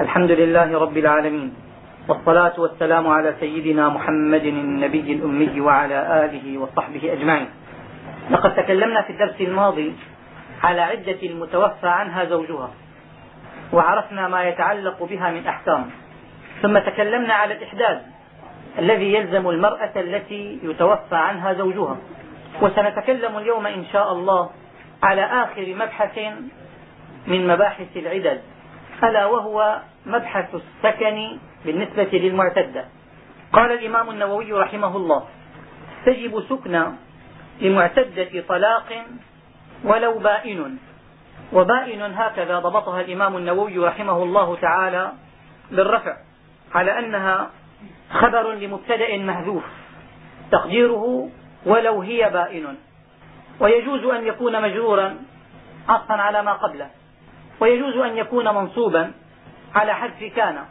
الحمد لله رب العالمين والصلاة والسلام على سيدنا محمد النبي الأمي وعلى آله وصحبه أجمعين. لقد تكلمنا في الدرس الماضي على عدة المتوفى عنها زوجها وعرفنا ما يتعلق بها من أحكام. ثم تكلمنا على الإحداث الذي يلزم المرأة التي يتوفى عنها زوجها. وسنتكلم اليوم إن شاء الله على آخر مبحث من مباحث العدد ألا وهو مبحث السكن بالنسبة للمعتدة. قال الإمام النووي رحمه الله تجب سكنى لمعتدة طلاق ولو بائن. وبائن هكذا ضبطها الإمام النووي رحمه الله تعالى بالرفع على أنها خبر لمبتدأ محذوف تقديره ولو هي بائن. ويجوز أن يكون مجرورا عطفا على ما قبله. ويجوز أن يكون منصوبا على حذف كان.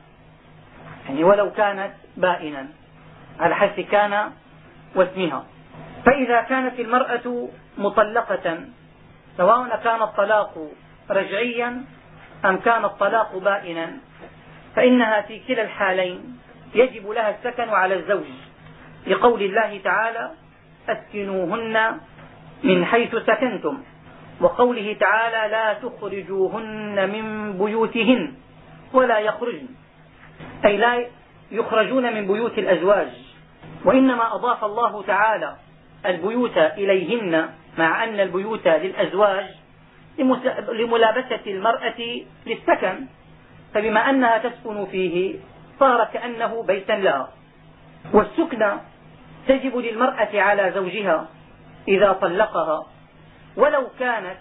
يعني ولو كانت بائنا. على حذف كان واسمها. فإذا كانت المرأة مطلقة سواء كان الطلاق رجعيا أم كان الطلاق بائنا فإنها في كلا الحالين يجب لها السكن على الزوج. لقول الله تعالى أسكنوهن من حيث سكنتم. وقوله تعالى لا تخرجوهن من بيوتهن. ولا يخرجن. أي لا يخرجون من بيوت الأزواج. وإنما أضاف الله تعالى البيوت إليهن مع أن البيوت للأزواج لملابسة المرأة للسكن. فبما أنها تسكن فيه صار كأنه بيتا لها. والسكنى تجب للمرأة على زوجها إذا طلقها ولو كانت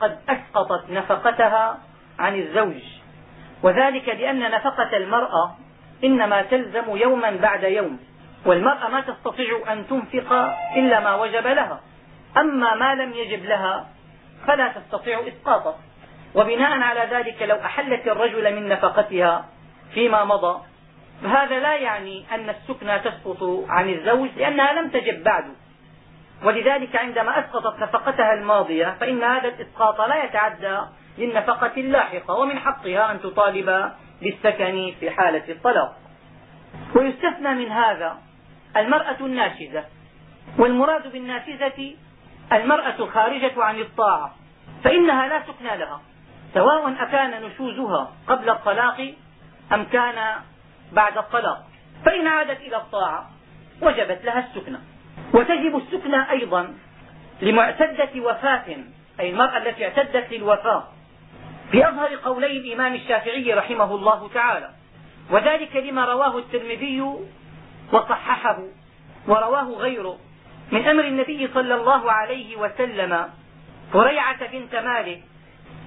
قد أسقطت نفقتها عن الزوج. وذلك لأن نفقة المرأة إنما تلزم يوما بعد يوم والمرأة ما تستطيع أن تنفق إلا ما وجب لها أما ما لم يجب لها فلا تستطيع إسقاطه وبناء على ذلك لو أحلت الرجل من نفقتها فيما مضى فهذا لا يعني أن السكنى تسقط عن الزوج لأنها لم تجب بعد. ولذلك عندما أسقطت نفقتها الماضية فإن هذا الإسقاط لا يتعدى للنفقة اللاحقة ومن حقها أن تطالب بالسكن في حالة الطلاق ويستثنى من هذا المرأة الناشزة. والمراد بالناشزة المرأة الخارجة عن الطاعة فإنها لا سكن لها سواء أكان نشوزها قبل الطلاق أم كان بعد الطلاق. فإن عادت إلى الطاعة وجبت لها السكنة وتجب السكنة أيضا لمعتدة وفاة أي المرأة التي اعتدت للوفاة. في أظهر قولي الإمام الشافعي رحمه الله تعالى وذلك لما رواه الترمذي وصححه ورواه غيره من أمر النبي صلى الله عليه وسلم. فريعة بنت مالك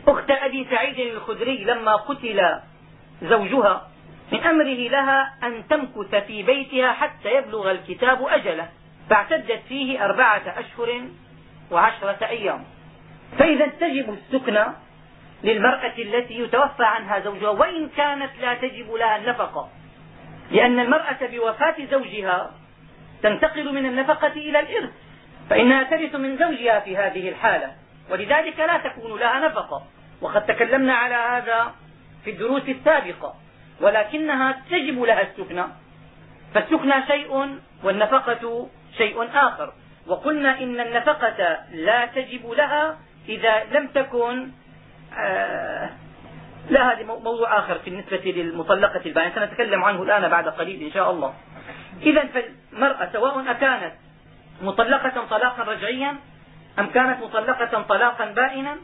أخت أبي سعيد الخدري لما قتل زوجها من أمره لها أن تمكث في بيتها حتى يبلغ الكتاب أجله فاعتدت فيه أربعة أشهر وعشرة أيام. فإذا تجب السكنى للمرأة التي يتوفى عنها زوجها وإن كانت لا تجب لها النفقة. لأن المرأة بوفاة زوجها تنتقل من النفقة إلى الإرث فإنها ترث من زوجها في هذه الحالة. ولذلك لا تكون لها نفقة. وقد تكلمنا على هذا في الدروس السابقة. ولكنها تجب لها السكنى فالسكنى شيء والنفقة شيء آخر. وقلنا إن النفقة لا تجب لها إذا لم تكن لا هذا موضوع آخر بالنسبة للمطلقة البائنة سنتكلم عنه الآن بعد قليل إن شاء الله. إذا فالمرأة سواء أكانت مطلقة طلاقا رجعيا أم كانت مطلقة طلاقا بائنا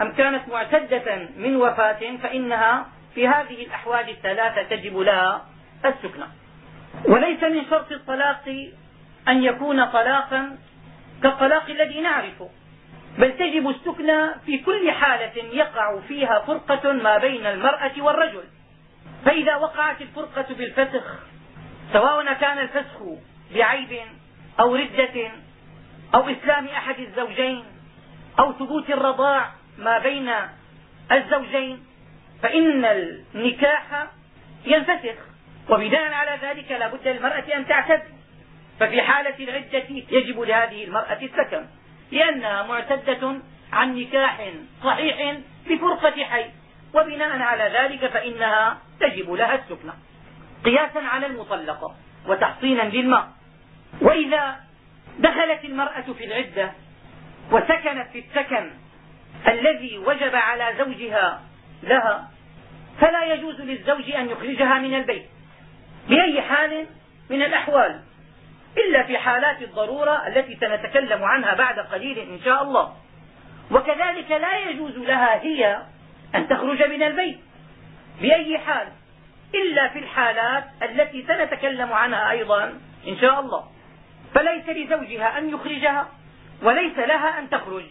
أم كانت معتدة من وفاة فإنها في هذه الأحوال الثلاثة تجب لها السكنى. وليس من شرط الطلاق أن يكون طلاقا كالطلاق الذي نعرفه. بل تجب السكنى في كل حالة يقع فيها فرقة ما بين المرأة والرجل. فإذا وقعت الفرقة بالفسخ سواء كان الفسخ بعيب أو ردة أو إسلام أحد الزوجين أو ثبوت الرضاع ما بين الزوجين فإن النكاح ينفسخ. وبناء على ذلك لا بد للمرأة أن تعتد. ففي حالة العدة يجب لهذه المرأة السكن. لأنها معتدة عن نكاح صحيح بفرقة حي. وبناء على ذلك فإنها يجب لها السكنى قياسا على المطلقة وتحصينا للماء وإذا دخلت المرأة في العدة وسكنت في السكن الذي وجب على زوجها لها فلا يجوز للزوج أن يخرجها من البيت بأي حال من الأحوال. إلا في حالات الضرورة التي سنتكلم عنها بعد قليل إن شاء الله. وكذلك لا يجوز لها هي أن تخرج من البيت بأي حال إلا في الحالات التي سنتكلم عنها أيضا إن شاء الله. فليس لزوجها أن يخرجها وليس لها أن تخرج.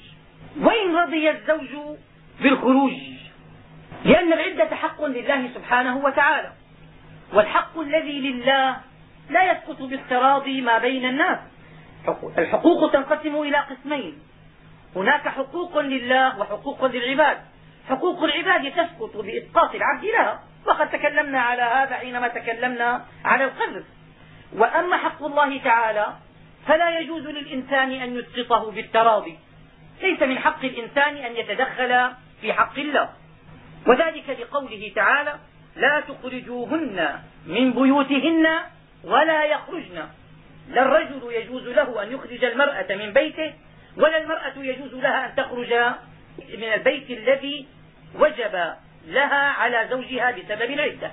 وإن رضي الزوج بالخروج لأن العدة حق لله سبحانه وتعالى والحق الذي لله لا يسقط بافتراض ما بين الناس. الحقوق تنقسم إلى قسمين. هناك حقوق لله وحقوق للعباد. حقوق العباد تسقط بإسقاط العبد لها وقد تكلمنا على هذا حينما تكلمنا على القذف وأما حق الله تعالى فلا يجوز للإنسان أن يسقطه بالتراضي ليس من حق الإنسان أن يتدخل في حق الله. وذلك لقوله تعالى لا تخرجوهن من بيوتهن ولا يخرجن. لا الرجل يجوز له أن يخرج المرأة من بيته ولا المرأة يجوز لها أن تخرج من البيت الذي وجب لها على زوجها بسبب العدة.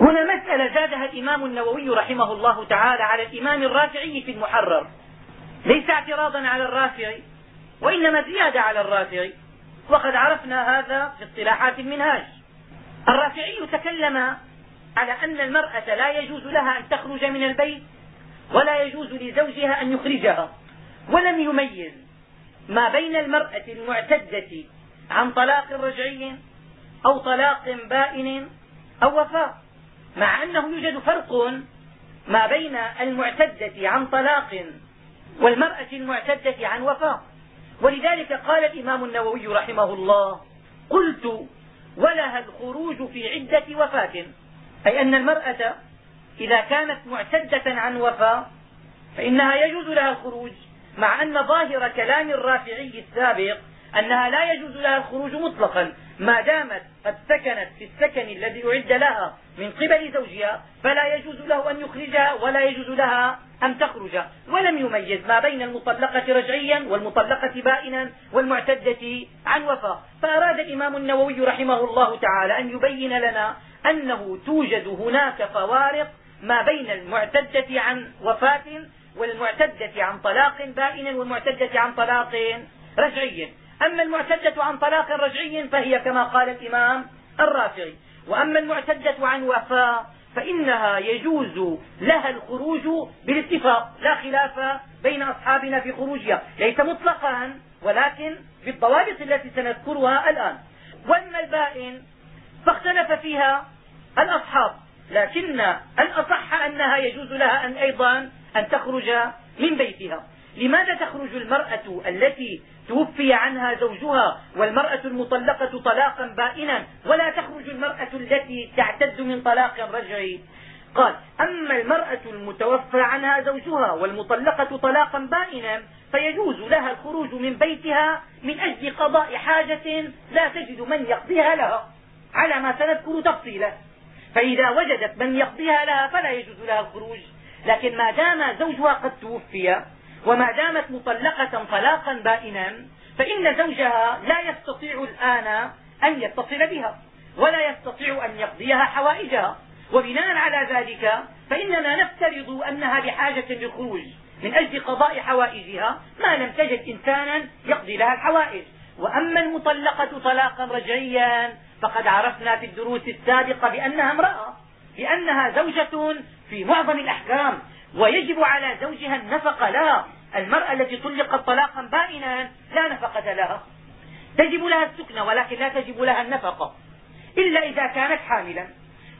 هنا مسألة زادها الإمام النووي رحمه الله تعالى على الإمام الرافعي في المحرر. ليس اعتراضا على الرافعي وإنما زيادة على الرافعي. وقد عرفنا هذا في اصطلاحات المنهاج. الرافعي تكلم على أن المرأة لا يجوز لها أن تخرج من البيت ولا يجوز لزوجها أن يخرجها. ولم يميز ما بين المرأة المعتدة عن طلاق رجعي أو طلاق بائن أو وفاء مع أنه يوجد فرق ما بين المعتدة عن طلاق والمرأة المعتدة عن وفاء ولذلك قال الإمام النووي رحمه الله قلت ولها الخروج في عدة وفاة. أي أن المرأة إذا كانت معتدة عن وفاء فإنها يجوز لها الخروج مع أن ظاهر كلام الرافعي السابق أنها لا يجوز لها الخروج مطلقا. ما دامت قد سكنت في السكن الذي أعد لها من قبل زوجها فلا يجوز له أن يخرجها ولا يجوز لها أن تخرج. ولم يميز ما بين المطلقة رجعيا والمطلقة بائنا والمعتدة عن وفاء فأراد الإمام النووي رحمه الله تعالى أن يبين لنا أنه توجد هناك فوارق ما بين المعتدة عن وفاة والمعتدة عن طلاق بائن والمعتدة عن طلاق رجعي. أما المعتدة عن طلاق رجعي فهي كما قال الإمام الرافعي. وأما المعتدة عن وفاة فإنها يجوز لها الخروج بالاتفاق. لا خلاف بين أصحابنا في خروجها. ليس مطلقا ولكن بالضوابط التي سنذكرها الآن. وأما البائن فاختلف فيها الأصحاب لكن الأصح أنها يجوز لها أن أيضا أن تخرج من بيتها. لماذا تخرج المرأة التي توفي عنها زوجها والمرأة المطلقة طلاقا بائنا ولا تخرج المرأة التي تعتد من طلاق رجعي قال أما المرأة المتوفى عنها زوجها والمطلقة طلاقا بائنا فيجوز لها الخروج من بيتها من أجل قضاء حاجة لا تجد من يقضيها لها على ما سنذكر تفصيلا. فإذا وجدت من يقضيها لها فلا يجوز لها الخروج لكن ما دام زوجها قد توفي وما دامت مطلقة طلاقا بائنا فإن زوجها لا يستطيع الآن أن يتصل بها ولا يستطيع أن يقضيها حوائجها. وبناء على ذلك فإننا نفترض أنها بحاجة للخروج من أجل قضاء حوائجها ما لم تجد إنسانا يقضي لها الحوائج. وأما المطلقة طلاقا رجعيا فقد عرفنا في الدروس السابقة بأنها امرأة لأنها زوجة في معظم الأحكام ويجب على زوجها النفقة لها. المرأة التي طلقت طلاقا بائنا لا نفقة لها. تجب لها السكنة ولكن لا تجب لها النفقة إلا إذا كانت حاملا.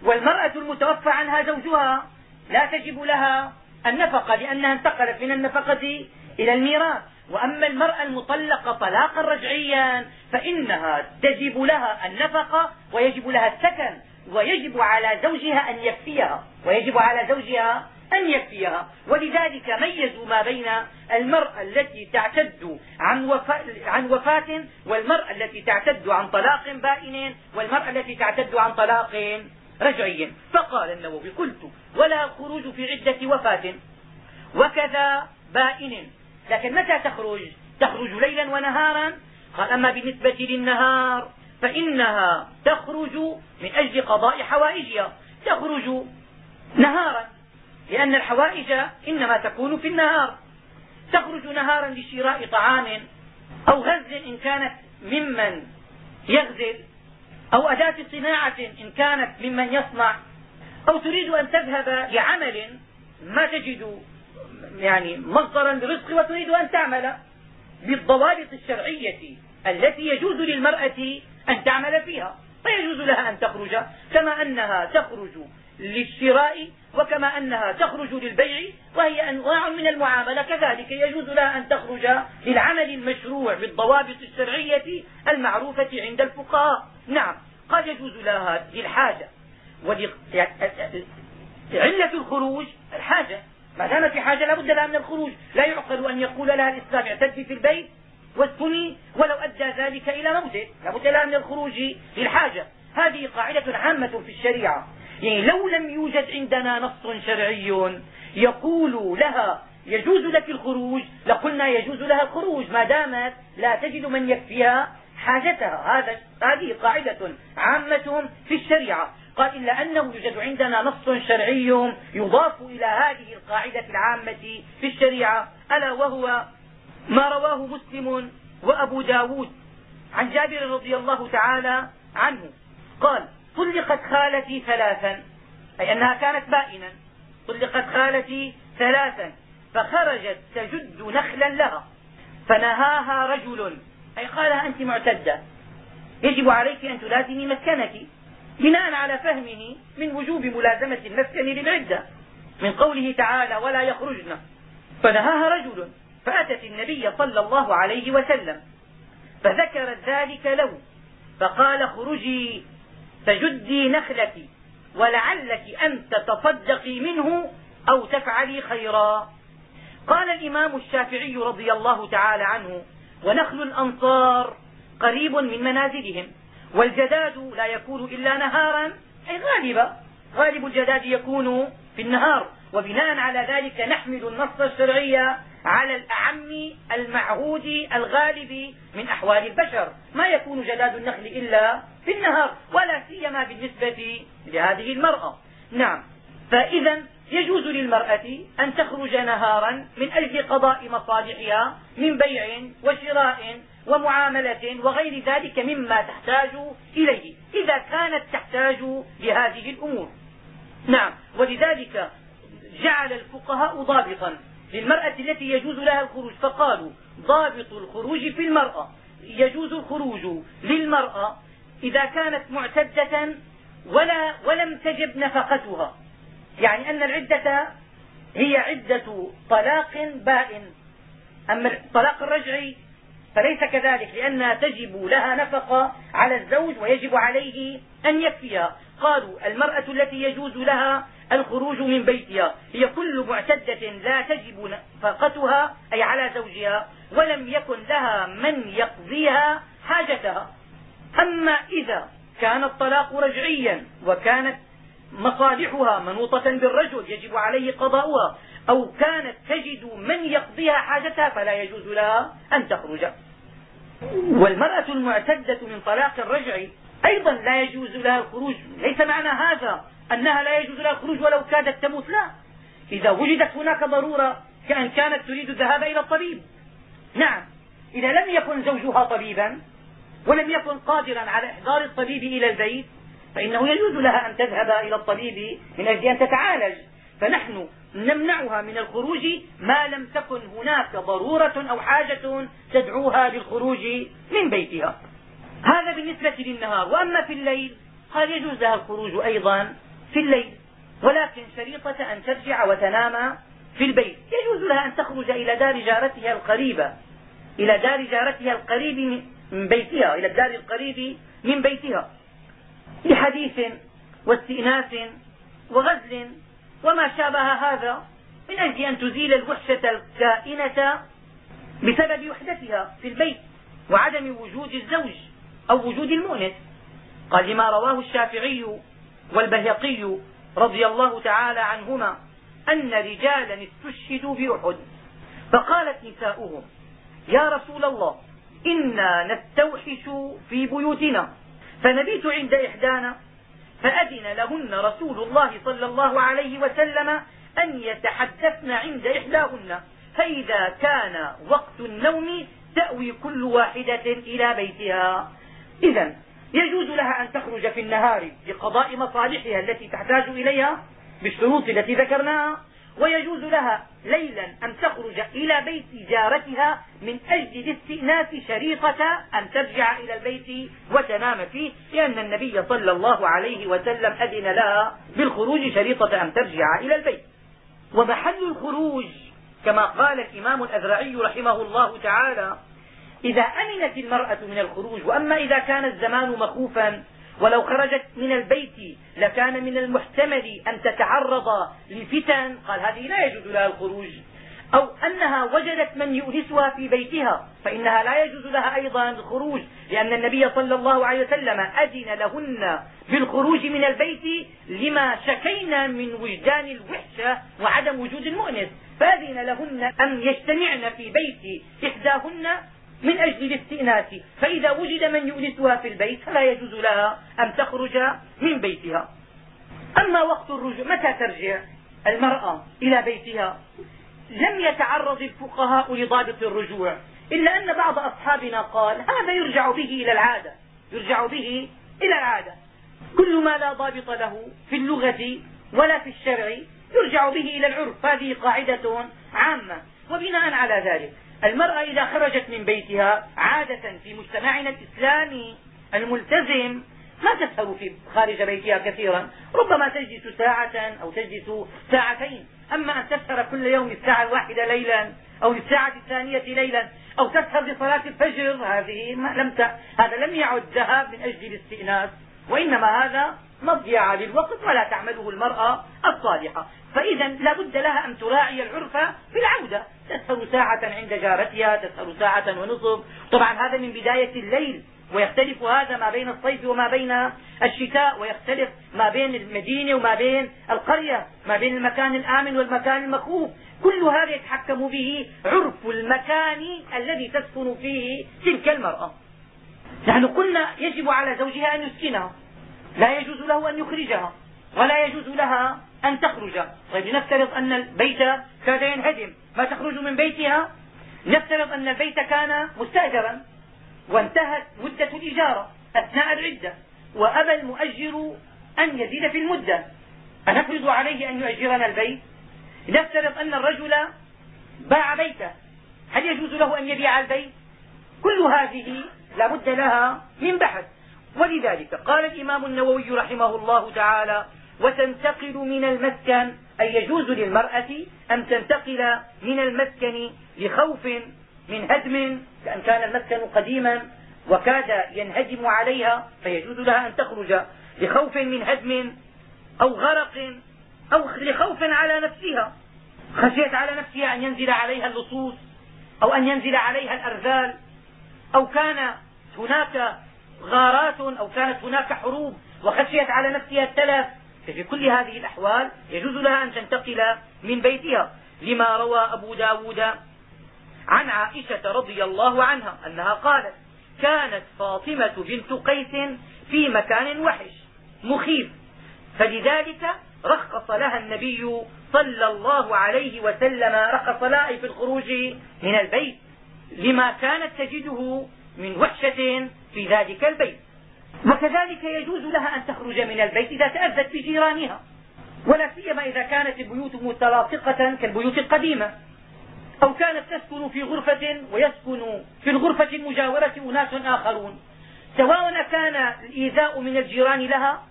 والمرأة المتوفى عنها زوجها لا تجب لها النفقة لأنها انتقلت من النفقة إلى الميراث. وأما المرأة المطلقة طلاقا رجعيا فإنها تجب لها النفقة ويجب لها السكن ويجب على زوجها أن يكفيها ويجب على زوجها أن يكفيها. ولذلك ميزوا ما بين المرأة التي تعتد عن وفاة, عن وفاة والمرأة التي تعتد عن طلاق بائن والمرأة التي تعتد عن طلاق رجعي. فقال النووي قلت ولا الخروج في عدة وفاة. وكذا بائن. لكن متى تخرج؟ تخرج ليلا ونهارا؟ قال أما بالنسبة للنهار فإنها تخرج من أجل قضاء حوائجها. تخرج نهارا لأن الحوائج إنما تكون في النهار. تخرج نهارا لشراء طعام أو غزل إن كانت ممن يغزل أو أداة صناعة إن كانت ممن يصنع أو تريد أن تذهب لعمل ما تجد يعني مصدرا للرزق وتريد أن تعمل بالضوابط الشرعية التي يجوز للمرأة أن تعمل فيها. فيجوز لها أن تخرج كما أنها تخرج للشراء وكما أنها تخرج للبيع وهي أنواع من المعاملة. كذلك يجوز لها أن تخرج للعمل المشروع بالضوابط الشرعية المعروفة عند الفقهاء. نعم قد يجوز لها للحاجة علة الخروج الحاجة. ما دام في حاجة لا بد لها من الخروج. لا يعقل أن يقول لها الإسلام اعتدي في البيت واسكني ولو أدى ذلك إلى موته. لا بد لها من الخروج للحاجة. هذه قاعدة عامة في الشريعة. يعني لو لم يوجد عندنا نص شرعي يقول لها يجوز لك الخروج لقلنا يجوز لها الخروج. ما دامت لا تجد من يكفيها حاجتها. هذا هذه قاعدة عامة في الشريعة. قال إلا أنه يوجد عندنا نص شرعي يضاف إلى هذه القاعدة العامة في الشريعة ألا وهو ما رواه مسلم وأبو ب داود عن جابر رضي الله تعالى عنه. قال طلقت خالتي ثلاثا أي أنها كانت بائنا. طلقت خالتي ثلاثا فخرجت تجد نخلا لها. فنهاها رجل. أي قالها أنت معتدة. يجب عليك أن تلازمي مسكنك. بناء على فهمه من وجوب ملازمة المسكن للعدة. من قوله تعالى ولا يخرجن. فنهاها رجل فأتت النبي صلى الله عليه وسلم فذكرت ذلك له. فقال اخرجي فجدي نخلك ولعلك أن تتصدقي منه أو تفعلي خيرا. قال الإمام الشافعي رضي الله تعالى عنه ونخل الأنصار قريب من منازلهم. والجداد لا يكون إلا نهارا. أي غالبا. غالب الجداد يكون في النهار. وبناء على ذلك نحمل النص الشرعي على الأعم المعهود الغالب من أحوال البشر. ما يكون جداد النخل إلا في النهار ولا سيما بالنسبة لهذه المرأة. نعم. فإذا يجوز للمرأة أن تخرج نهارا من أجل قضاء مصالحها من بيع وشراء ومعاملة وغير ذلك مما تحتاج إليه إذا كانت تحتاج لهذه الأمور. نعم ولذلك جعل الفقهاء ضابطا للمرأة التي يجوز لها الخروج فقالوا ضابط الخروج في المرأة يجوز الخروج للمرأة إذا كانت معتدة ولا ولم تجب نفقتها. يعني أن العدة هي عدة طلاق بائن. أما الطلاق الرجعي فليس كذلك لأنها تجب لها نفقة على الزوج ويجب عليه أن يكفيها قالوا المرأة التي يجوز لها الخروج من بيتها هي كل معتدة لا تجب نفقتها أي على زوجها ولم يكن لها من يقضيها حاجتها. أما إذا كان الطلاق رجعيا وكانت مصالحها منوطة بالرجل يجب عليه قضاؤها. أو كانت تجد من يقضيها حاجتها فلا يجوز لها أن تخرج. والمرأة المعتدة من طلاق الرجع أيضا لا يجوز لها الخروج. ليس معنى هذا أنها لا يجوز لها الخروج ولو كادت تموت. لا. إذا وجدت هناك ضرورة كأن كانت تريد الذهاب إلى الطبيب. نعم. إذا لم يكن زوجها طبيبا ولم يكن قادرا على إحضار الطبيب إلى البيت فإنه يجوز لها أن تذهب إلى الطبيب من أجل أن تتعالج. فنحن نمنعها من الخروج ما لم تكن هناك ضرورة أو حاجة تدعوها للخروج من بيتها. هذا بالنسبة للنهار. وأما في الليل قال يجوز لها الخروج أيضا في الليل. ولكن شريطة أن ترجع وتنام في البيت. يجوز لها أن تخرج إلى دار جارتها القريبة. إلى دار جارتها القريب من بيتها. إلى الدار القريب من بيتها. لحديث واستئناس وغزل وما شابه هذا من أجل أن تزيل الوحشة الكائنة بسبب وحدتها في البيت وعدم وجود الزوج أو وجود المؤنس قال لما رواه الشافعي والبهقي رضي الله تعالى عنهما أن رجالا استشهدوا بأحد فقالت نساؤهم يا رسول الله إنا نستوحش في بيوتنا فنبيت عند إحدانا فأذن لهن رسول الله صلى الله عليه وسلم أن يتحدثن عند إحداهن. فإذا كان وقت النوم تأوي كل واحدة إلى بيتها. إذا يجوز لها أن تخرج في النهار لقضاء مصالحها التي تحتاج إليها بالشروط التي ذكرناها. ويجوز لها ليلا أن تخرج إلى بيت جارتها من أجل الاستئناس شريطة أن ترجع إلى البيت وتنام فيه لأن النبي صلى الله عليه وسلم أذن لها بالخروج شريطة أن ترجع إلى البيت. ومحل الخروج كما قال الإمام الأذرعي رحمه الله تعالى إذا أمنت المرأة من الخروج وأما إذا كان الزمان مخوفا ولو خرجت من البيت لكان من المحتمل أن تتعرض لفتن. قال هذه لا يجوز لها الخروج. أو أنها وجدت من يؤنسها في بيتها فإنها لا يجوز لها أيضا الخروج لأن النبي صلى الله عليه وسلم أذن لهن بالخروج من البيت لما شكينا من وجدان الوحشة وعدم وجود المؤنس. فأذن لهن أن يجتمعن في بيت إحداهن من أجل الاستئناس فإذا وجد من يؤنسها في البيت فلا يجوز لها أن تخرج من بيتها. أما وقت الرجوع متى ترجع المرأة إلى بيتها؟ لم يتعرض الفقهاء لضابط الرجوع إلا أن بعض أصحابنا قال هذا يرجع به إلى العادة يرجع به إلى العادة. كل ما لا ضابط له في اللغة ولا في الشرع يرجع به إلى العرف. هذه قاعدة عامة وبناء على ذلك. المرأة إذا خرجت من بيتها عادة في مجتمعنا الإسلامي الملتزم ما تسهر في خارج بيتها كثيرا ربما تجلس ساعة أو تجلس ساعتين. أما أن تسهر كل يوم الساعة الواحدة ليلا أو الساعة الثانية ليلا أو تسهر لصلاة الفجر هذه ما لم ت... هذا لم يعد ذهاب من أجل الاستئناس وإنما هذا مضيعة للوقت ولا تعمله المرأة الصالحة. فإذا لا بد لها أن تراعي العرف في العودة تسهر ساعة عند جارتها تسهر ساعة ونصف. طبعا هذا من بداية الليل ويختلف هذا ما بين الصيف وما بين الشتاء ويختلف ما بين المدينة وما بين القرية ما بين المكان الآمن والمكان المخوف. كل هذا يتحكم به عرف المكان الذي تسكن فيه تلك المرأة. نحن قلنا يجب على زوجها أن يسكنها لا يجوز له أن يخرجها. ولا يجوز لها أن تخرج. طيب لنفترض أن البيت كاد ينهدم. ما تخرج من بيتها؟ نفترض أن البيت كان مستأجرا وانتهت مدة الإجارة أثناء العدة وأبى المؤجر أن يزيد في المدة. أنفرض عليه أن يؤجرنا البيت؟ نفترض أن الرجل باع بيته. هل يجوز له أن يبيع البيت؟ كل هذه لا بد لها من بحث. ولذلك قال الإمام النووي رحمه الله تعالى وتنتقل من المسكن أي يجوز للمرأة أن تنتقل من المسكن لخوف من هدم لأن كان المسكن قديما وكاد ينهدم عليها فيجوز لها أن تخرج لخوف من هدم أو غرق أو لخوف على نفسها. خشيت على نفسها أن ينزل عليها اللصوص أو أن ينزل عليها الأرذال. أو كان هناك غارات أو كانت هناك حروب وخشيت على نفسها التلف ففي كل هذه الأحوال يجوز لها أن تنتقل من بيتها لما روى أبو ب داود عن عائشة رضي الله عنها أنها قالت كانت فاطمة بنت قيس في مكان وحش مخيف فلذلك رخص لها النبي صلى الله عليه وسلم رخص لها في الخروج من البيت لما كانت تجده من وحشة في ذلك البيت. وكذلك يجوز لها أن تخرج من البيت إذا تأذت بجيرانها ولا سيما إذا كانت البيوت متلاصقة كالبيوت القديمة أو كانت تسكن في غرفة ويسكن في الغرفة المجاورة أناس آخرون. سواء كان الإيذاء من الجيران لها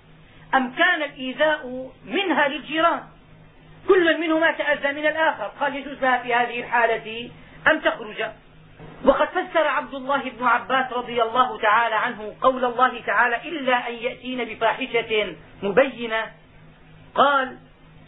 أم كان الإيذاء منها للجيران. كل منهما تأذى من الآخر. قال يجوز لها في هذه الحالة أن تخرج. وقد فسر عبد الله بن عباس رضي الله تعالى عنه قول الله تعالى إلا أن يأتين بفاحشة مبينة. قال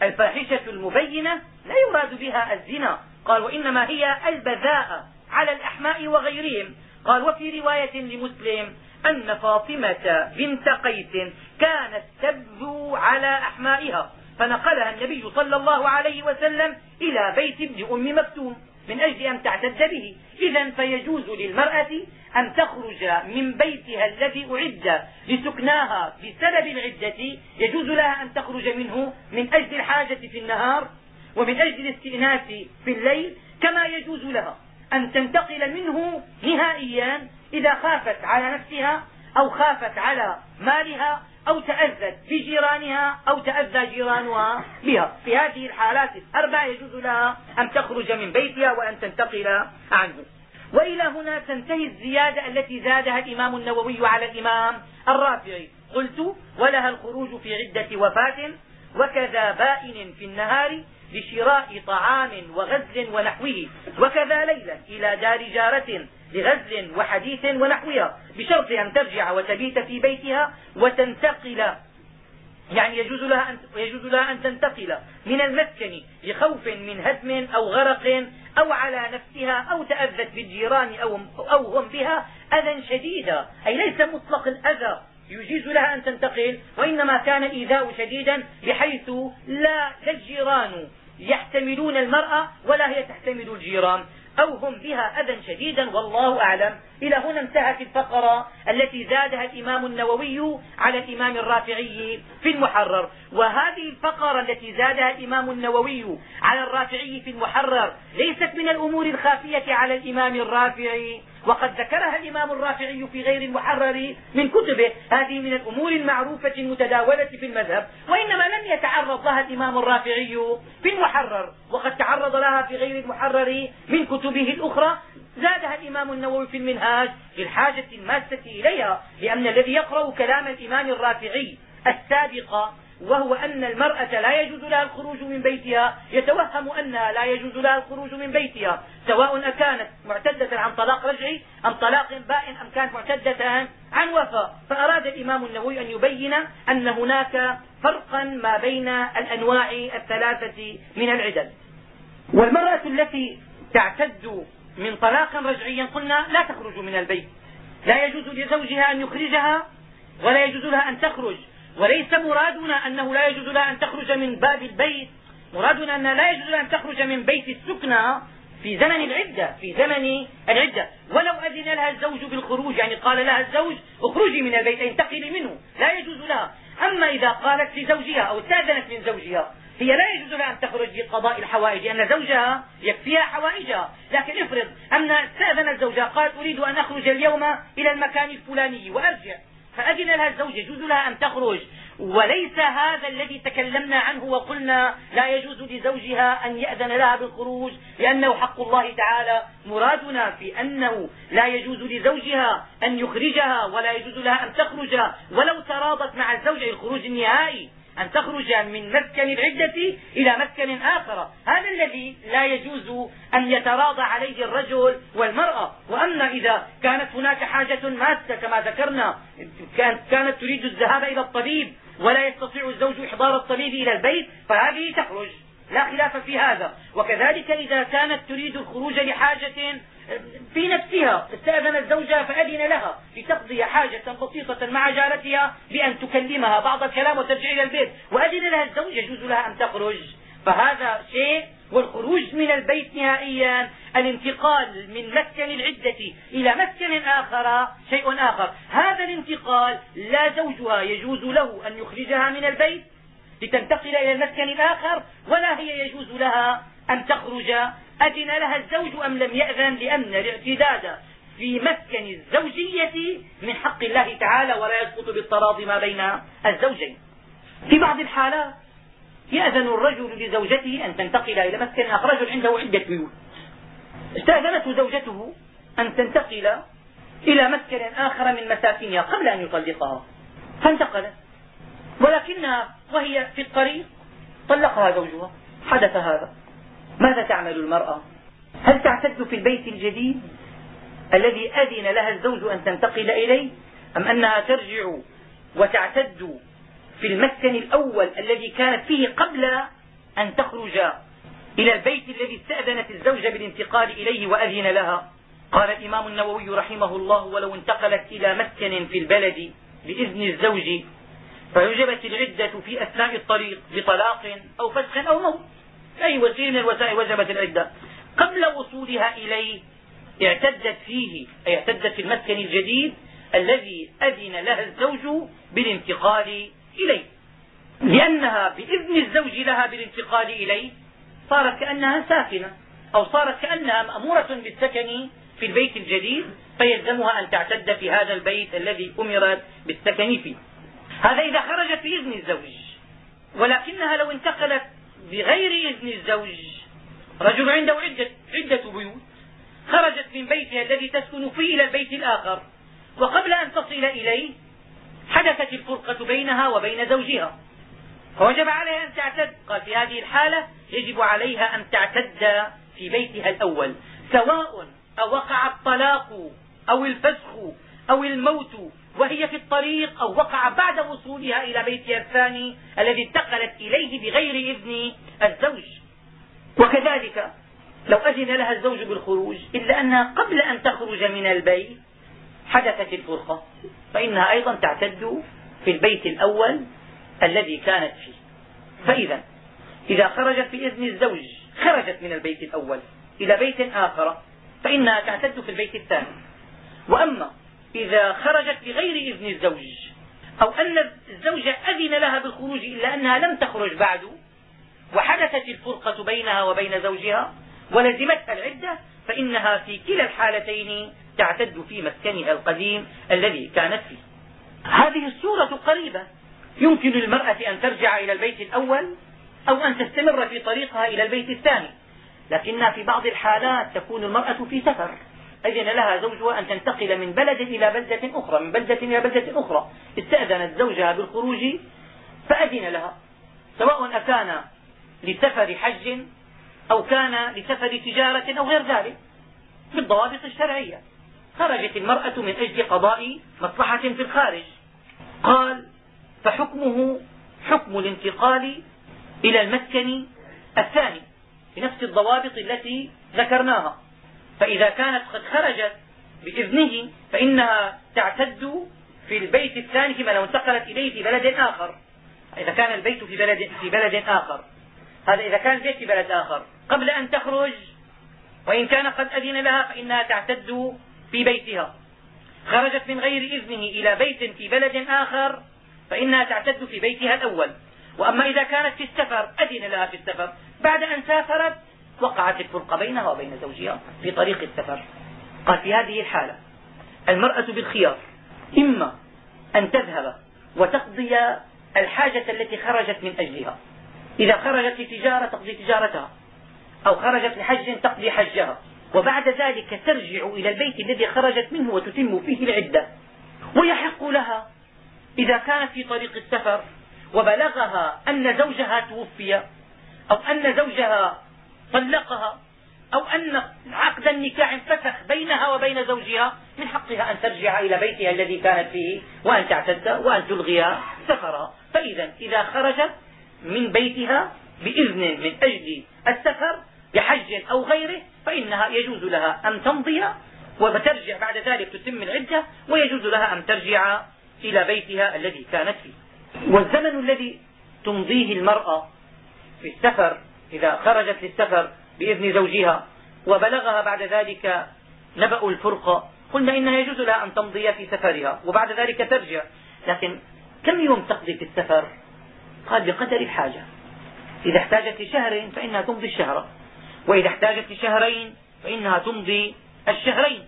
الفاحشة المبينة لا يراد بها الزنا. قال وإنما هي البذاء على الأحماء وغيرهم. قال وفي رواية لمسلم أن فاطمة بنت قيس كانت تبدو على أحمائها فنقلها النبي صلى الله عليه وسلم إلى بيت ابن أم مكتوم. من أجل أن تعتد به. إذا فيجوز للمرأة أن تخرج من بيتها الذي أعد لسكناها بسبب العدة. يجوز لها أن تخرج منه من أجل الحاجة في النهار ومن أجل الاستئناس في الليل كما يجوز لها أن تنتقل منه نهائيا إذا خافت على نفسها أو خافت على مالها أو تأذت بجيرانها أو تأذى جيرانها بها. في هذه الحالات الأربع يجوز لها أن تخرج من بيتها وأن تنتقل عنه. وإلى هنا تنتهي الزيادة التي زادها الإمام النووي على الإمام الرافعي. قلت ولها الخروج في عدة وفاة وكذا بائن في النهار لشراء طعام وغزل ونحوه وكذا ليلا إلى دار جارة لغزل وحديث ونحوها بشرط أن ترجع وتبيت في بيتها وتنتقل. يعني يجوز لها أن يجوز لها أن تنتقل من المسكن لخوف من هدم أو غرق أو على نفسها أو تأذت بالجيران أو أو هم بها أذى شديدا أي ليس مطلق الأذى. يجيز لها أن تنتقل وإنما كان الإيذاء شديدا بحيث لا الجيران يحتملون المرأة ولا هي تحتمل الجيران. أو هم بها أذى شديدا والله أعلم. إلى هنا انتهت الفقرة التي زادها الإمام النووي على الإمام الرافعي في المحرر. وهذه الفقرة التي زادها الإمام النووي على الرافعي في المحرر ليست من الأمور الخافية على الإمام الرافعي. وقد ذكرها الإمام الرافعي في غير المحرر من كتبه. هذه من الأمور المعروفة المتداولة في المذهب وإنما لم يتعرض لها الإمام الرافعي في المحرر وقد تعرض لها في غير المحرر من كتبه الأخرى. زادها الإمام النووي في المنهاج للحاجة الماسة إليها لأن الذي يقرأ كلام الإمام الرافعي السابق وهو أن المرأة لا يجوز لها الخروج من بيتها يتوهم أنها لا يجوز لها الخروج من بيتها سواء أكانت معتدة عن طلاق رجعي أم طلاق بائن أم كانت معتدة عن وفاء فأراد الإمام النووي أن يبين أن هناك فرقا ما بين الأنواع الثلاثة من العدد والمرأة التي تعتد من طلاق رجعي قلنا لا تخرج من البيت. لا يجوز لزوجها أن يخرجها ولا يجوز لها أن تخرج. وليس مرادنا أنه لا يجوز لها أن تخرج من باب البيت. مرادنا أن لا يجوز لها أن تخرج من بيت السكنى في زمن العدة في زمن العدة. ولو أذن لها الزوج بالخروج يعني قال لها الزوج اخرجي من البيت انتقلي منه. لا يجوز لها. أما إذا قالت لزوجها أو استأذنت من زوجها هي لا يجوز لها أن تخرج لقضاء الحوائج لأن زوجها يكفيها حوائجها. لكن افرض أن استأذنت زوجها قالت أريد أن أخرج اليوم إلى المكان الفلاني وأرجع. فأذن لها الزوج يجوز لها أن تخرج. وليس هذا الذي تكلمنا عنه وقلنا لا يجوز لزوجها أن يأذن لها بالخروج لأنه حق الله تعالى. مرادنا في أنه لا يجوز لزوجها أن يخرجها ولا يجوز لها أن تخرج. ولو تراضت مع الزوج الخروج النهائي أن تخرج من مسكن العدة إلى مسكن آخر. هذا الذي لا يجوز أن يتراضى عليه الرجل والمرأة. وأما إذا كانت هناك حاجة ماسة كما ذكرنا كانت تريد الذهاب إلى الطبيب ولا يستطيع الزوج إحضار الطبيب إلى البيت فهذه تخرج. لا خلاف في هذا. وكذلك إذا كانت تريد الخروج لحاجة في نفسها استأذنت زوجها فأذن لها لتقضي حاجة بسيطة مع جارتها بأن تكلمها بعض الكلام وترجع إلى البيت. وأذن لها الزوج يجوز لها أن تخرج. فهذا شيء والخروج من البيت نهائيا. الانتقال من مسكن العدة إلى مسكن آخر شيء آخر. هذا الانتقال لا زوجها يجوز له أن يخرجها من البيت لتنتقل إلى المسكن الآخر ولا هي يجوز لها أن تخرج أذن لها الزوج أم لم يأذن لأن الاعتداد في مسكن الزوجية من حق الله تعالى ولا يسقط بالتراضي ما بين الزوجين. في بعض الحالات يأذن الرجل لزوجته أن تنتقل إلى مسكن آخر رجل عنده عدة بيوت. استأذنته زوجته أن تنتقل إلى مسكن آخر من مساكنها قبل أن يطلقها. فانتقلت. ولكنها وهي في الطريق طلقها زوجها. حدث هذا. ماذا تعمل المرأة؟ هل تعتد في البيت الجديد الذي أذن لها الزوج أن تنتقل إليه؟ أم أنها ترجع وتعتد في المسكن الأول الذي كانت فيه قبل أن تخرج إلى البيت الذي استأذنت الزوج بالانتقال إليه وأذن لها؟ قال الإمام النووي رحمه الله ولو انتقلت إلى مسكن في البلد بإذن الزوج فوجبت العدة في أثناء الطريق بطلاق أو فسخ أو موت. أي وسيله من الوسائل وجبت العدة. قبل وصولها إليه اعتدت فيه أي اعتدت في المسكن الجديد الذي أذن لها الزوج بالانتقال إليه. لأنها بإذن الزوج لها بالانتقال إليه صارت كأنها ساكنة أو صارت كأنها مأمورة بالسكن في البيت الجديد فيلزمها أن تعتد في هذا البيت الذي أمرت بالسكن فيه. هذا إذا خرجت بإذن الزوج ولكنها لو انتقلت بغير إذن الزوج. رجل عنده عدة, عدة بيوت. خرجت من بيتها الذي تسكن فيه إلى البيت الآخر. وقبل أن تصل إليه حدثت الفرقة بينها وبين زوجها. فوجب عليها أن تعتد. قال في هذه الحالة يجب عليها أن تعتد في بيتها الأول سواء أوقع الطلاق أو الفسخ أو الموت وهي في الطريق أو وقع بعد وصولها إلى بيتها الثاني الذي انتقلت إليه بغير إذن الزوج. وكذلك لو أذن لها الزوج بالخروج إلا أنها قبل أن تخرج من البيت حدثت الفرقة فإنها أيضا تعتد في البيت الأول الذي كانت فيه. فإذا إذا خرجت بإذن الزوج خرجت من البيت الأول إلى بيت آخر فإنها تعتد في البيت الثاني. وأما إذا خرجت بغير إذن الزوج أو أن الزوج أذن لها بالخروج إلا أنها لم تخرج بعد وحدثت الفرقة بينها وبين زوجها ولزمتها العدة فإنها في كلا الحالتين تعتد في مسكنها القديم الذي كانت فيه. هذه الصورة قريبة. يمكن للمرأة أن ترجع إلى البيت الأول أو أن تستمر في طريقها إلى البيت الثاني لكنها في بعض الحالات تكون المرأة في سفر. أذن لها زوجها أن تنتقل من بلد إلى بلدة أخرى من بلدة إلى بلدة أخرى. استأذنت زوجها بالخروج فأذن لها. سواء أكان لسفر حج أو كان لسفر تجارة أو غير ذلك. بالضوابط الشرعية. خرجت المرأة من أجل قضاء مصلحة في الخارج. قال فحكمه حكم الانتقال إلى المسكن الثاني بنفس الضوابط التي ذكرناها. فإذا كانت قد خرجت بإذنه فإنها تعتد في البيت الثاني فيما لو انتقلت إليه في بلد آخر. إذا كان البيت في بلد, في بلد آخر. هذا إذا كان البيت في بلد آخر. قبل أن تخرج وإن كان قد أذن لها فإنها تعتد في بيتها. خرجت من غير إذنه إلى بيت في بلد آخر فإنها تعتد في بيتها الأول. وأما إذا كانت في السفر أذن لها في السفر. بعد أن سافرت وقعت الفرقة بينها وبين زوجها في طريق السفر. قال في هذه الحالة المرأة بالخيار إما أن تذهب وتقضي الحاجة التي خرجت من أجلها. إذا خرجت لتجارة تقضي تجارتها. أو خرجت لحج تقضي حجها. وبعد ذلك ترجع إلى البيت الذي خرجت منه وتتم فيه العدة. ويحق لها إذا كانت في طريق السفر وبلغها أن زوجها توفي أو أن زوجها طلقها أو أن عقد النكاح انفسخ بينها وبين زوجها من حقها أن ترجع إلى بيتها الذي كانت فيه وأن تعتد وأن تلغي سفرها فإذا إذا خرجت من بيتها بإذن من أجل السفر بحج أو غيره فإنها يجوز لها أن تمضي وترجع بعد ذلك تتم العدة ويجوز لها أن ترجع إلى بيتها الذي كانت فيه. والزمن الذي تمضيه المرأة في السفر إذا خرجت للسفر بإذن زوجها وبلغها بعد ذلك نبأ الفرقة قلنا إنها يجوز لها أن تمضي في سفرها وبعد ذلك ترجع. لكن كم يوم تقضي في السفر؟ قال بقدر الحاجة. إذا احتاجت لشهر فإنها تمضي الشهر. وإذا احتاجت لشهرين فإنها تمضي الشهرين.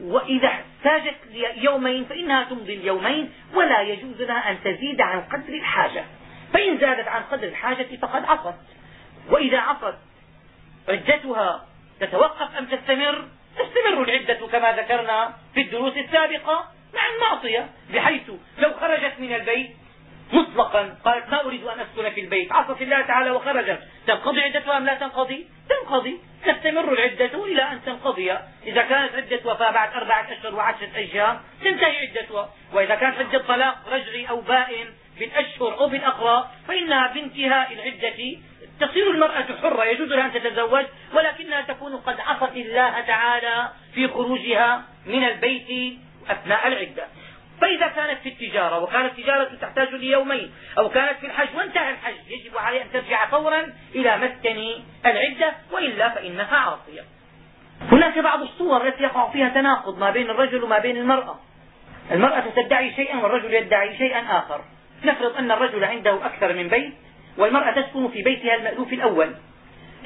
وإذا احتاجت ليومين فإنها تمضي اليومين. ولا يجوز لها أن تزيد عن قدر الحاجة. فإن زادت عن قدر الحاجة فقد عصت. وإذا عصت عدتها تتوقف أم تستمر؟ تستمر العدة كما ذكرنا في الدروس السابقة مع المعصية بحيث لو خرجت من البيت مطلقا قالت ما أريد أن أسكن في البيت عصت الله تعالى وخرجت. تنقضي عدتها أم لا تنقضي؟ تنقضي. تستمر العدة إلى أن تنقضي. إذا كانت عدة وفاة بعد أربعة أشهر وعشرة أيام تنتهي عدتها. وإذا كانت عدة طلاق رجعي أو بائن بالأشهر أو بالأقرى فإنها بانتهاء العدة تصير المرأة حرة يجوز لها أن تتزوج ولكنها تكون قد عصت الله تعالى في خروجها من البيت أثناء العدة. فإذا كانت في التجارة وكانت التجارة تحتاج ليومين أو كانت في الحج وانتهى الحج يجب عليها أن ترجع فورا إلى مسكن العدة وإلا فإنها عاصية. هناك بعض الصور التي يقع فيها تناقض ما بين الرجل وما بين المرأة. المرأة تدعي شيئا والرجل يدعي شيئا آخر. نفرض أن الرجل عنده أكثر من بيت والمرأة تسكن في بيتها المألوف الأول.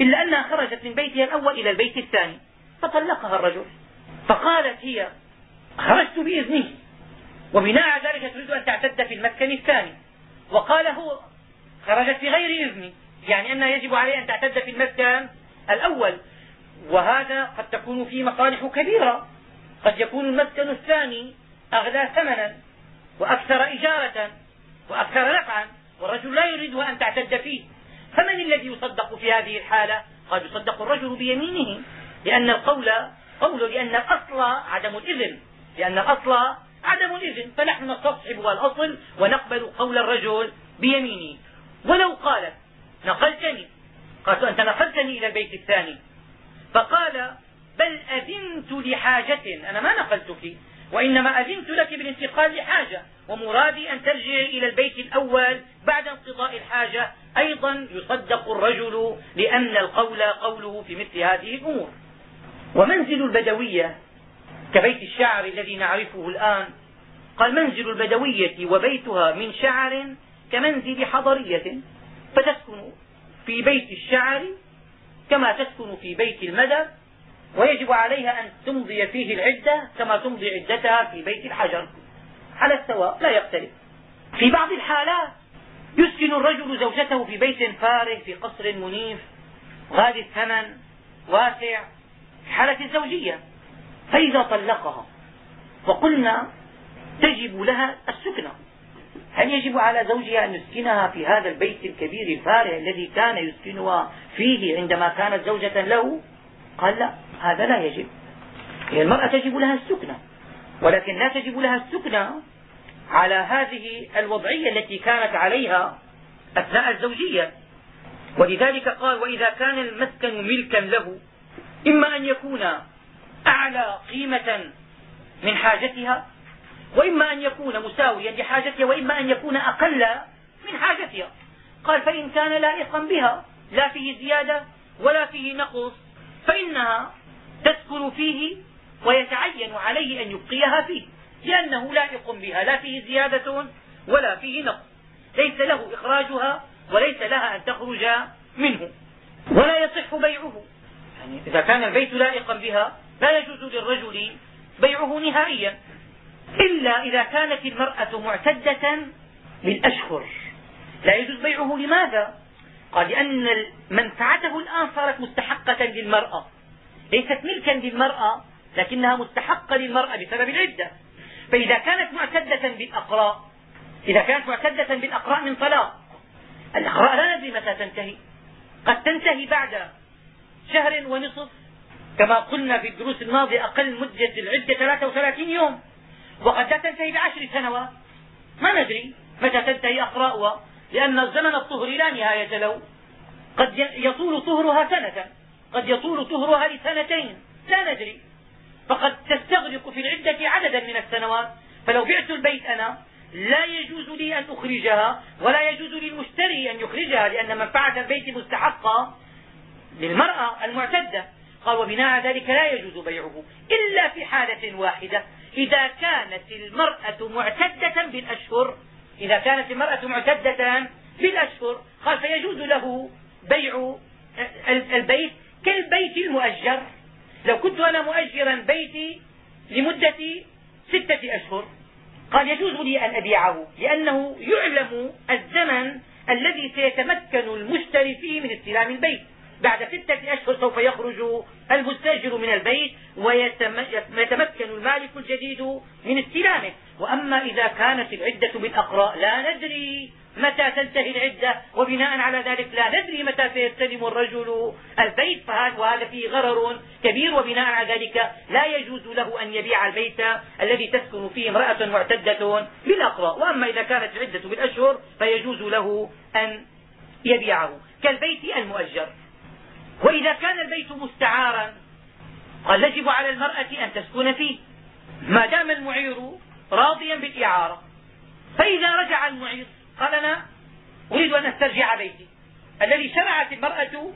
إلا أنها خرجت من بيتها الأول إلى البيت الثاني. فطلقها الرجل. فقالت هي خرجت بإذنه. وبناء على ذلك تريد أن تعتد في المسكن الثاني. وقال هو خرجت بغير إذني. يعني أنها يجب عليه أن تعتد في المسكن الأول. وهذا قد تكون فيه مصالح كبيرة. قد يكون المسكن الثاني أغلى ثمنا وأكثر إجارة وأكثر نفعا. والرجل لا يريدها أن تعتد فيه. فمن الذي يصدق في هذه الحالة؟ قد يصدق الرجل بيمينه لأن القول قول لأن الأصل عدم الإذن. لأن الأصل عدم الإذن. فنحن نستصحب الأصل ونقبل قول الرجل بيمينه. ولو قالت نقلتني قالت أنت نقلتني إلى البيت الثاني. فقال بل أذنت لحاجة أنا ما نقلتك. وإنما أذنت لك بالانتقال لحاجة ومرادي أن ترجعي إلى البيت الأول بعد انقضاء الحاجة. أيضا يصدق الرجل لأن القول قوله في مثل هذه الأمور. ومنزل البدوية كبيت الشعر الذي نعرفه الآن قال منزل البدوية وبيتها من شعر كمنزل حضرية. فتسكن في بيت الشعر كما تسكن في بيت المدى. ويجب عليها أن تمضي فيه العدة كما تمضي عدتها في بيت الحجر. على السواء لا يختلف في بعض الحالات يسكن الرجل زوجته في بيت فارغ في قصر منيف غالي الثمن واسع في حالة الزوجية فإذا طلقها وقلنا تجب لها السكنة. هل يجب على زوجها أن يسكنها في هذا البيت الكبير الفارغ الذي كان يسكنها فيه عندما كانت زوجة له؟ قال لا هذا لا يجب. هي المرأة تجب لها السكنة ولكن لا تجب لها السكنة على هذه الوضعية التي كانت عليها أثناء الزوجية. ولذلك قال وإذا كان المسكن ملكا له إما أن يكون أعلى قيمة من حاجتها وإما أن يكون مساويا لحاجتها وإما أن يكون أقل من حاجتها. قال فإن كان لائقا بها لا فيه زيادة ولا فيه نقص فإنها تسكن فيه ويتعين عليه أن يبقيها فيه لأنه لائق بها لا فيه زيادة ولا فيه نقص. ليس له إخراجها وليس لها أن تخرج منه. ولا يصح بيعه. يعني إذا كان البيت لائقا بها لا يجوز للرجل بيعه نهائيا. إلا إذا كانت المرأة معتدة بالأشهر لا يجوز بيعه لماذا؟ قال لأن منفعته الآن صارت مستحقة للمرأة. ليست ملكا للمرأة لكنها مستحقة للمرأة بسبب العدة. فإذا كانت معتدة بالأقراء إذا كانت معتدة بالأقراء من طلاق الأقراء لا ندري متى تنتهي. قد تنتهي بعد شهر ونصف كما قلنا في الدروس الماضية أقل مدة العدة 33 يوم. وقد لا تنتهي بعشر سنوات. ما ندري متى تنتهي أقراؤها لأن زمن الطهر لا نهاية له. قد يطول طهرها سنة. قد يطول طهرها لسنتين. لا ندري. فقد تستغرق في العدة عددا من السنوات. فلو بعت البيت أنا لا يجوز لي أن أخرجها ولا يجوز للمشتري أن يخرجها لأن منفعة البيت مستحقة للمرأة المعتدة. قال وبناء ذلك لا يجوز بيعه إلا في حالة واحدة. إذا كانت المرأة معتدة بالأشهر إذا كانت المرأة معتدة بالأشهر قال فيجوز له بيع البيت كالبيت المؤجر. لو كنت أنا مؤجرا بيتي لمدة ستة أشهر قال يجوز لي أن أبيعه لأنه يعلم الزمن الذي سيتمكن المشتري فيه من استلام البيت. بعد ستة أشهر سوف يخرج المستأجر من البيت ويتمكن المالك الجديد من استلامه. وأما إذا كانت العدة بالأقراء لا ندري متى تنتهي العدة وبناء على ذلك لا ندري متى سيستلم الرجل البيت وهذا فيه غرر كبير وبناء على ذلك لا يجوز له أن يبيع البيت الذي تسكن فيه امرأة معتدة بالأقراء وأما إذا كانت العدة بالأشهر فيجوز له أن يبيعه كالبيت المؤجر. وإذا كان البيت مستعارا قال يجب على المرأة أن تسكن فيه. ما دام المعير راضيا بالإعارة. فإذا رجع المعير قال أنا أريد أن أسترجع بيتي. الذي شرعت المرأة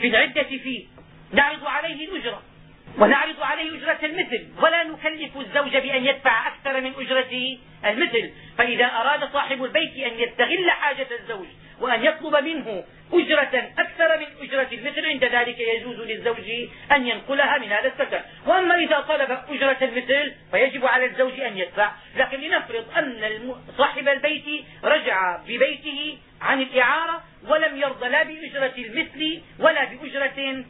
في العدة فيه. نعرض عليه الأجرة. ونعرض عليه أجرة المثل. ولا نكلف الزوج بأن يدفع أكثر من أجرة المثل. فإذا أراد صاحب البيت أن يستغل حاجة الزوج وأن يطلب منه أجرة أكثر من أجرة المثل عند ذلك يجوز للزوج أن ينقلها من هذا السكن. وأما إذا طلب أجرة المثل فيجب على الزوج أن يدفع. لكن لنفرض أن صاحب البيت رجع ببيته عن الإعارة ولم يرضى لا بأجرة المثل ولا بأجرة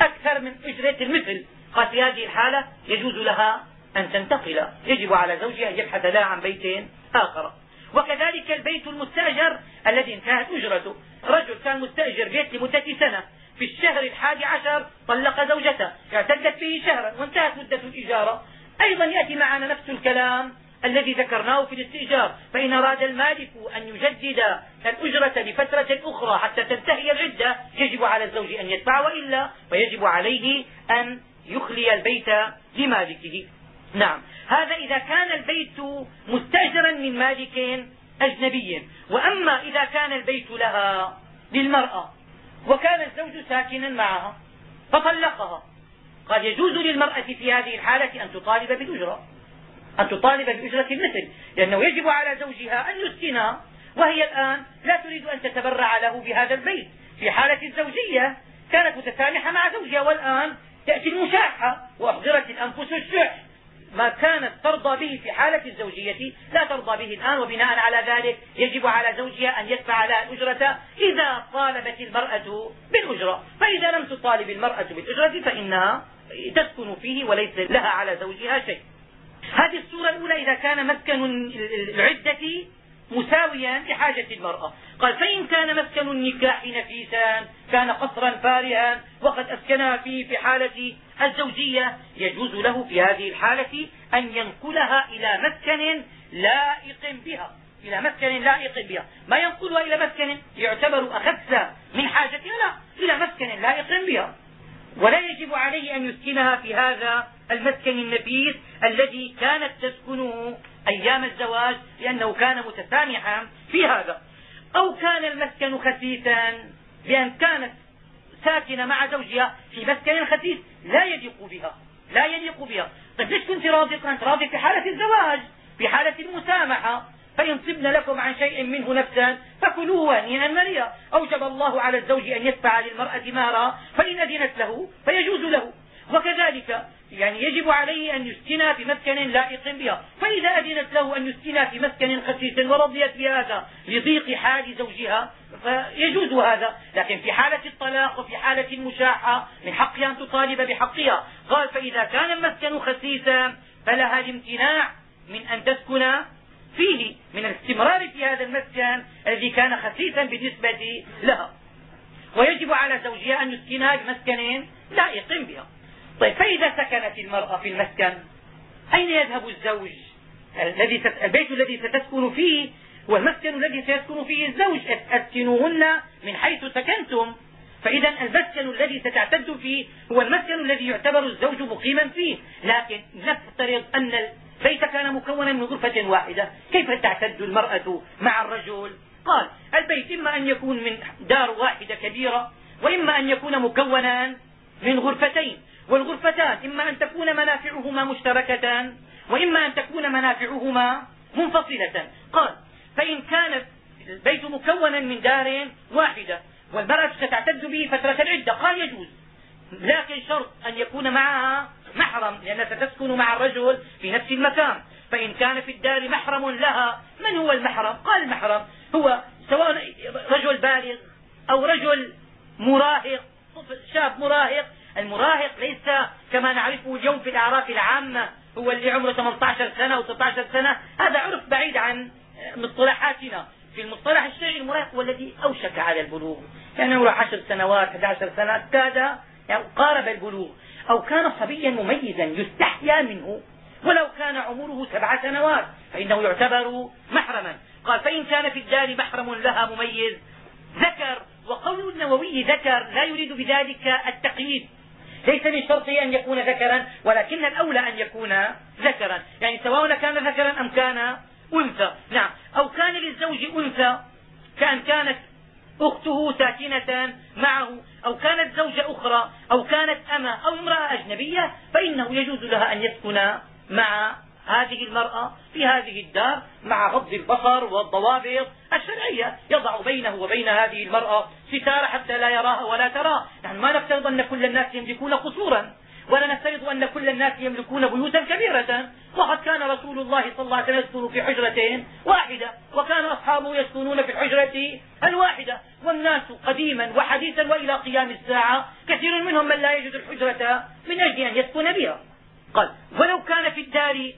أكثر من أجرة المثل. قال في هذه الحالة يجوز لها أن تنتقل. يجب على زوجها أن يبحث لها عن بيت آخر. وكذلك البيت المستأجر الذي انتهت أجرته. رجل كان مستأجر بيت لمدة سنة. في الشهر الحادي عشر طلق زوجته. اعتدت به شهرا وانتهت مدة الإجارة. أيضا يأتي معنا نفس الكلام الذي ذكرناه في الاستئجار. فإن أراد المالك أن يجدد الأجرة لفترة أخرى حتى تنتهي العدة يجب على الزوج أن يدفع وإلا فيجب عليه أن يخلي البيت لمالكه. نعم. هذا إذا كان البيت مستأجرا من مالك أجنبي وأما إذا كان البيت لها للمرأة وكان الزوج ساكنا معها فطلقها. قال يجوز للمرأة في هذه الحالة أن تطالب بالأجرة. أن تطالب بأجرة المثل. لأنه يجب على زوجها أن يسكنها وهي الآن لا تريد أن تتبرع له بهذا البيت. في حالة الزوجية كانت متسامحة مع زوجها والآن تأتي المشاحة وأحضرت الأنفس الشح. ما كانت ترضى به في حالة الزوجية لا ترضى به الآن وبناء على ذلك يجب على زوجها أن يدفع لها الأجرة إذا طالبت المرأة بالأجرة. فإذا لم تطالب المرأة بالأجرة فإنها تسكن فيه وليس لها على زوجها شيء. هذه الصورة الأولى إذا كان مسكن العدة مساويا لحاجة المرأة. قال فإن كان مسكن النكاح نفيسا كان قصرا فارها وقد أسكنها فيه في حالة الزوجية يجوز له في هذه الحالة أن ينقلها إلى مسكن لائق بها. إلى مسكن لائق بها. ما ينقلها إلى مسكن يعتبر أخس من حاجتها لا. إلى مسكن لائق بها. ولا يجب عليه أن يسكنها في هذا المسكن النفيس الذي كانت تسكنه أيام الزواج لأنه كان متسامحا في هذا. أو كان المسكن خسيسا بأن كانت ساكنة مع زوجها في مسكن خسيس لا يليق بها لا يليق بها. طيب ليش كنت راضية كانت راضية في حالة الزواج في حالة المسامحة. فإن طبن لكم عن شيء منه نفسا فكلوه هنيئا مريا أوجب الله على الزوج أن يدفع للمرأة مهرا فإن أذنت له فيجوز له. وكذلك يعني يجب عليه أن يسكنها في مسكن لائق بها. فإذا أذنت له أن يسكنها في مسكن خسيس ورضيت بهذا لضيق حال زوجها فيجوز هذا. لكن في حالة الطلاق وفي حالة المشاحة من حقها أن تطالب بحقها. قال فإذا كان المسكن خسيسا فلها الامتناع من أن تسكن فيه من الاستمرار في هذا المسكن الذي كان خسيسا بالنسبة لها. ويجب على زوجها أن يسكنها بمسكن لائق بها. طيب فإذا سكنت المرأة في المسكن أين يذهب الزوج؟ الذي البيت الذي ستسكن فيه والمسكن الذي سيسكن فيه الزوج أسكنوهن من حيث سكنتم. فإذا المسكن الذي ستعتد فيه هو المسكن الذي يعتبر الزوج مقيما فيه. لكن نفترض أن البيت كان مكونا من غرفة واحدة كيف تعتد المرأة مع الرجل؟ قال البيت إما أن يكون من دار واحدة كبيرة وإما أن يكون مكونا من غرفتين. والغرفتان إما أن تكون منافعهما مشتركة وإما أن تكون منافعهما منفصلة قال فإن كان البيت مكونا من دار واحدة والمرأة ستعتد به فترة العدة قال يجوز. لكن شرط أن يكون معها محرم لأنها ستسكن مع الرجل في نفس المكان. فإن كان في الدار محرم لها من هو المحرم؟ قال المحرم هو سواء رجل بالغ أو رجل مراهق شاب مراهق المراهق ليس كما نعرفه اليوم في الأعراف العامة هو اللي عمره 18 سنة أو 16 سنة. هذا عرف بعيد عن مصطلحاتنا. في المصطلح الشرعي المراهق هو الذي أوشك على البلوغ. يعني عمره 10 سنوات 11 سنة. كاد يعني قارب البلوغ. أو كان صبيا مميزا يستحيا منه. ولو كان عمره سبع سنوات فإنه يعتبر محرما. قال فإن كان في الدار محرم لها مميز ذكر. وقول النووي ذكر لا يريد بذلك التقييد. ليس من شرطه أن يكون ذكرا ولكن الأولى أن يكون ذكرا. يعني سواء كان ذكرا أم كان أنثى. نعم. أو كان للزوج أنثى كأن كانت أخته ساكنة معه أو كانت زوجة أخرى أو كانت أمة أو امرأة أجنبية فإنه يجوز لها أن يسكن مع هذه المرأة في هذه الدار مع غض البصر والضوابط الشرعية. يضع بينه وبين هذه المرأة ستار حتى لا يراها ولا تراه. نحن ما نفترض أن كل الناس يملكون قصورا ولا نفترض أن كل الناس يملكون بيوتا كبيرة. وقد كان رسول الله صلى الله عليه وسلم يسكن في حجرة واحدة وكان أصحابه يسكنون في الحجرة الواحدة. والناس قديما وحديثا وإلى قيام الساعة كثير منهم من لا يجد الحجرة من أجل أن يسكن بها. قال ولو كان في الدار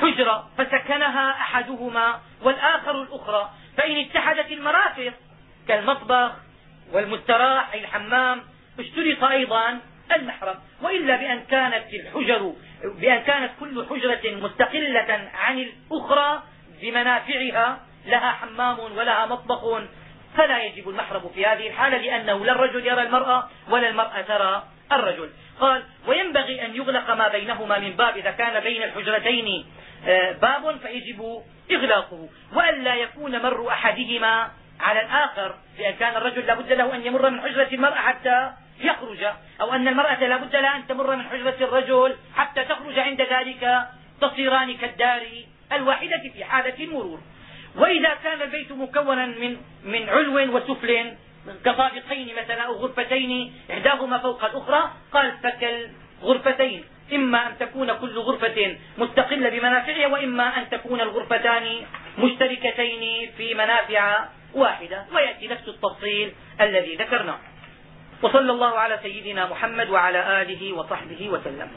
حجرة فسكنها أحدهما والآخر الأخرى فإن اتحدت المرافق كالمطبخ والمستراح أي الحمام اشترط أيضا المحرم وإلا بأن كانت الحجر بأن كانت كل حجرة مستقلة عن الأخرى بمنافعها لها حمام ولها مطبخ فلا يجب المحرم في هذه الحالة لأنه لا الرجل يرى المرأة ولا المرأة ترى الرجل. قال وينبغي أن يغلق ما بينهما من باب إذا كان بين الحجرتين آه، باب فيجب إغلاقه. وألا يكون مر أحدهما على الآخر لأن كان الرجل لابد له أن يمر من حجرة المرأة حتى يخرج أو أن المرأة لابد لها أن تمر من حجرة الرجل حتى تخرج عند ذلك تصيران كالدار الواحدة في حالة المرور وإذا كان البيت مكونا من من علو وسفل كطابقين مثلا أو غرفتين إحداهما فوق الأخرى قال فكالغرفتين إما أن تكون كل غرفة مستقلة بمنافعها وإما أن تكون الغرفتان مشتركتين في منافع واحدة. ويأتي نفس التفصيل الذي ذكرناه. وصلى الله على سيدنا محمد وعلى آله وصحبه وسلم.